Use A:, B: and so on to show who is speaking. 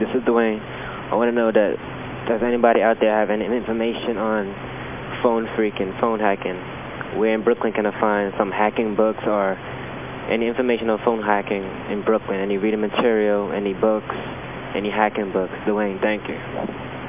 A: This is Dwayne. I want to know that does anybody out there have any information on phone phreaking, phone hacking? Where in Brooklyn can I find some hacking books or any information on phone hacking in Brooklyn? Any reading material, any books, any hacking books? Dwayne, thank you.